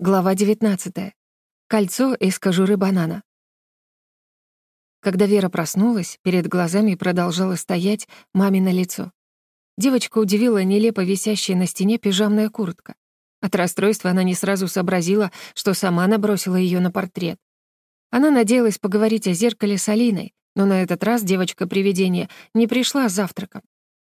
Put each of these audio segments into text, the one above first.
Глава 19. Кольцо из кожуры банана. Когда Вера проснулась, перед глазами продолжало стоять мамино лицо. Девочка удивила нелепо висящая на стене пижамная куртка. От расстройства она не сразу сообразила, что сама набросила ее на портрет. Она надеялась поговорить о зеркале с Алиной, но на этот раз девочка-привидение не пришла с завтраком.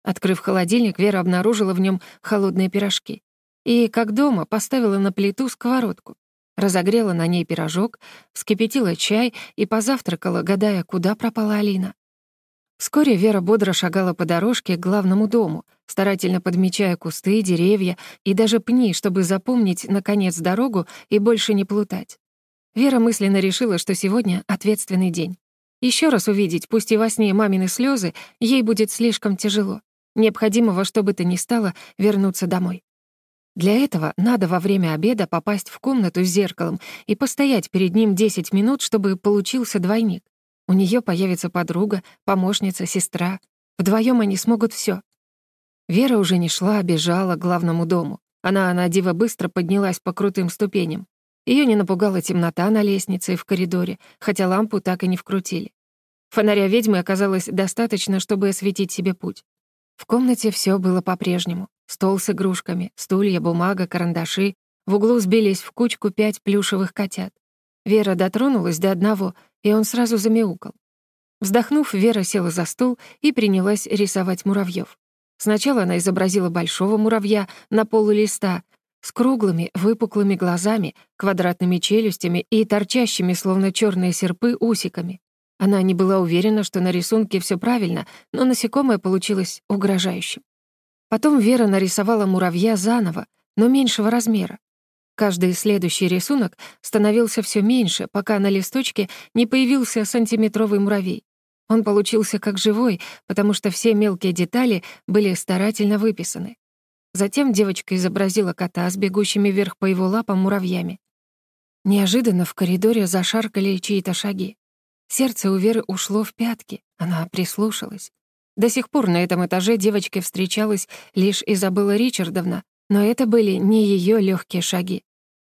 Открыв холодильник, Вера обнаружила в нем холодные пирожки и, как дома, поставила на плиту сковородку. Разогрела на ней пирожок, вскипятила чай и позавтракала, гадая, куда пропала Алина. Вскоре Вера бодро шагала по дорожке к главному дому, старательно подмечая кусты, деревья и даже пни, чтобы запомнить, наконец, дорогу и больше не плутать. Вера мысленно решила, что сегодня ответственный день. Еще раз увидеть, пусть и во сне, мамины слезы, ей будет слишком тяжело. Необходимо во что бы то ни стало вернуться домой. Для этого надо во время обеда попасть в комнату с зеркалом и постоять перед ним 10 минут, чтобы получился двойник. У нее появится подруга, помощница, сестра. Вдвоем они смогут все. Вера уже не шла, а бежала к главному дому. Она на диво быстро поднялась по крутым ступеням. Ее не напугала темнота на лестнице и в коридоре, хотя лампу так и не вкрутили. Фонаря ведьмы оказалось достаточно, чтобы осветить себе путь. В комнате все было по-прежнему. Стол с игрушками, стулья, бумага, карандаши. В углу сбились в кучку пять плюшевых котят. Вера дотронулась до одного, и он сразу замяукал. Вздохнув, Вера села за стол и принялась рисовать муравьев. Сначала она изобразила большого муравья на полу листа с круглыми, выпуклыми глазами, квадратными челюстями и торчащими, словно черные серпы, усиками. Она не была уверена, что на рисунке все правильно, но насекомое получилось угрожающим. Потом Вера нарисовала муравья заново, но меньшего размера. Каждый следующий рисунок становился все меньше, пока на листочке не появился сантиметровый муравей. Он получился как живой, потому что все мелкие детали были старательно выписаны. Затем девочка изобразила кота с бегущими вверх по его лапам муравьями. Неожиданно в коридоре зашаркали чьи-то шаги. Сердце у Веры ушло в пятки, она прислушалась. До сих пор на этом этаже девочке встречалась лишь Изабелла Ричардовна, но это были не ее легкие шаги.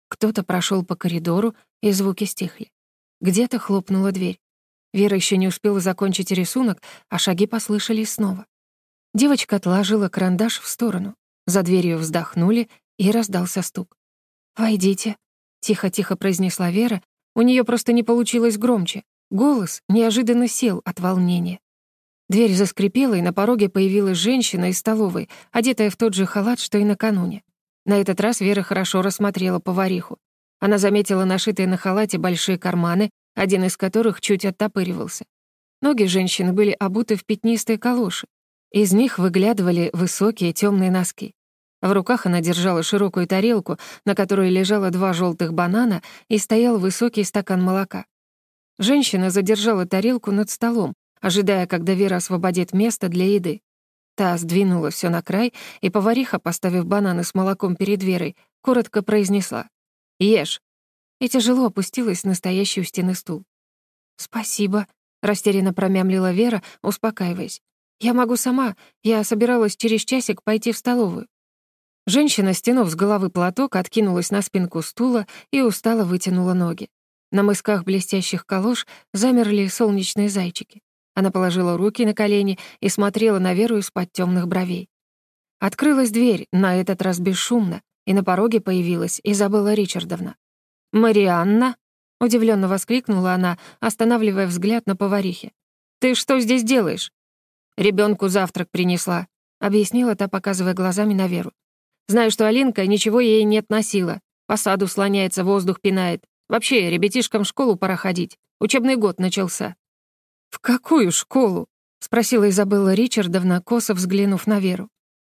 Кто-то прошел по коридору, и звуки стихли. Где-то хлопнула дверь. Вера еще не успела закончить рисунок, а шаги послышались снова. Девочка отложила карандаш в сторону. За дверью вздохнули, и раздался стук. «Войдите», — тихо-тихо произнесла Вера. У нее просто не получилось громче. Голос неожиданно сел от волнения. Дверь заскрипела, и на пороге появилась женщина из столовой, одетая в тот же халат, что и накануне. На этот раз Вера хорошо рассмотрела повариху. Она заметила нашитые на халате большие карманы, один из которых чуть оттопыривался. Ноги женщины были обуты в пятнистые калоши. Из них выглядывали высокие темные носки. В руках она держала широкую тарелку, на которой лежало два желтых банана и стоял высокий стакан молока. Женщина задержала тарелку над столом, ожидая, когда Вера освободит место для еды. Та сдвинула все на край, и повариха, поставив бананы с молоком перед Верой, коротко произнесла «Ешь!» и тяжело опустилась на стоящий у стены стул. «Спасибо», — растерянно промямлила Вера, успокаиваясь. «Я могу сама. Я собиралась через часик пойти в столовую». Женщина, стянув с головы платок, откинулась на спинку стула и устало вытянула ноги. На мысках блестящих калош замерли солнечные зайчики. Она положила руки на колени и смотрела на Веру из-под темных бровей. Открылась дверь, на этот раз бесшумно, и на пороге появилась Изабелла Ричардовна. «Марианна?» — удивленно воскликнула она, останавливая взгляд на поварихе. «Ты что здесь делаешь?» Ребенку завтрак принесла», — объяснила та, показывая глазами на Веру. «Знаю, что Алинка ничего ей не относила. По саду слоняется, воздух пинает. Вообще, ребятишкам в школу пора ходить. Учебный год начался. «В какую школу?» — спросила Изабелла Ричардовна, косо взглянув на Веру.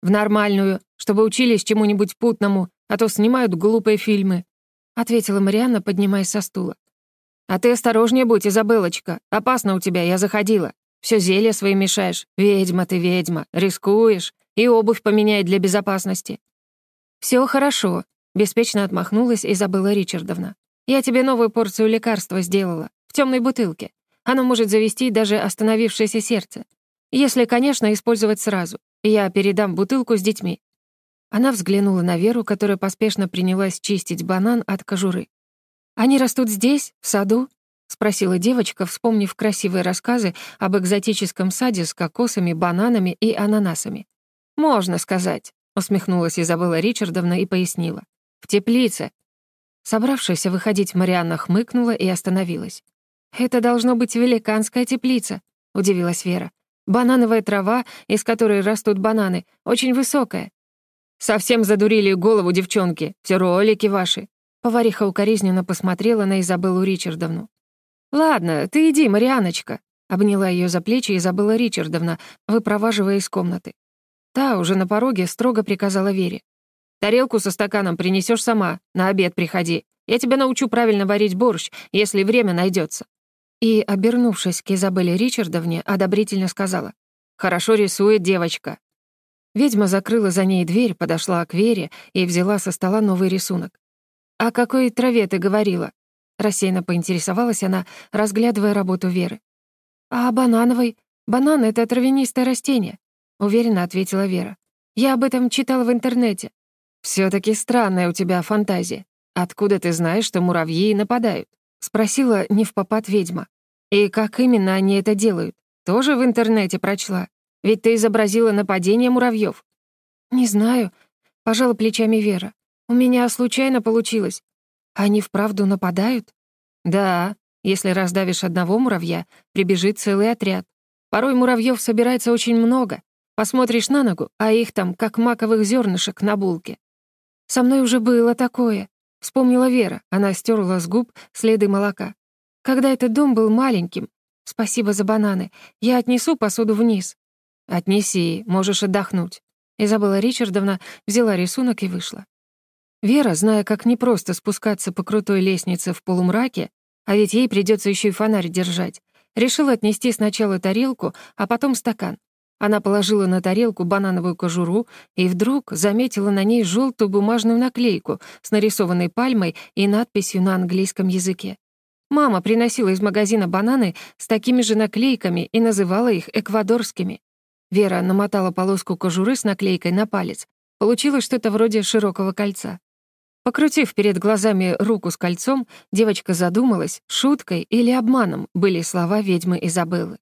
«В нормальную, чтобы учились чему-нибудь путному, а то снимают глупые фильмы», — ответила Марианна, поднимаясь со стула. «А ты осторожнее будь, Изабеллочка. Опасно у тебя, я заходила. Все зелье свои мешаешь. Ведьма ты, ведьма. Рискуешь. И обувь поменяй для безопасности». Все хорошо», — беспечно отмахнулась Изабелла Ричардовна. «Я тебе новую порцию лекарства сделала. В темной бутылке. Оно может завести даже остановившееся сердце. Если, конечно, использовать сразу. Я передам бутылку с детьми». Она взглянула на Веру, которая поспешно принялась чистить банан от кожуры. «Они растут здесь, в саду?» — спросила девочка, вспомнив красивые рассказы об экзотическом саде с кокосами, бананами и ананасами. «Можно сказать», — усмехнулась Изабелла Ричардовна и пояснила. «В теплице». Собравшаяся выходить Марианна хмыкнула и остановилась. «Это должно быть великанская теплица», — удивилась Вера. «Банановая трава, из которой растут бананы, очень высокая». «Совсем задурили голову девчонки, все ролики ваши». Повариха укоризненно посмотрела на Изабеллу Ричардовну. «Ладно, ты иди, Марианочка», — обняла ее за плечи Изабелла Ричардовна, выпроваживая из комнаты. Та уже на пороге строго приказала Вере. «Тарелку со стаканом принесешь сама, на обед приходи. Я тебя научу правильно варить борщ, если время найдется. И, обернувшись к Изабелле Ричардовне, одобрительно сказала. «Хорошо рисует девочка». Ведьма закрыла за ней дверь, подошла к Вере и взяла со стола новый рисунок. «О какой траве ты говорила?» Рассеянно поинтересовалась она, разглядывая работу Веры. «А банановой? Банан — это травянистое растение», — уверенно ответила Вера. «Я об этом читала в интернете». все таки странная у тебя фантазия. Откуда ты знаешь, что муравьи нападают?» — спросила не в попад ведьма. «И как именно они это делают? Тоже в интернете прочла? Ведь ты изобразила нападение муравьев. «Не знаю», — пожала плечами Вера. «У меня случайно получилось. Они вправду нападают?» «Да, если раздавишь одного муравья, прибежит целый отряд. Порой муравьев собирается очень много. Посмотришь на ногу, а их там, как маковых зернышек на булке. Со мной уже было такое. Вспомнила Вера, она стерла с губ следы молока. Когда этот дом был маленьким. Спасибо за бананы. Я отнесу посуду вниз. Отнеси, можешь отдохнуть. Изабелла Ричардовна взяла рисунок и вышла. Вера, зная, как непросто спускаться по крутой лестнице в полумраке, а ведь ей придется еще и фонарь держать, решила отнести сначала тарелку, а потом стакан. Она положила на тарелку банановую кожуру и вдруг заметила на ней желтую бумажную наклейку с нарисованной пальмой и надписью на английском языке. Мама приносила из магазина бананы с такими же наклейками и называла их эквадорскими. Вера намотала полоску кожуры с наклейкой на палец. Получилось что-то вроде широкого кольца. Покрутив перед глазами руку с кольцом, девочка задумалась, шуткой или обманом были слова ведьмы Изабеллы.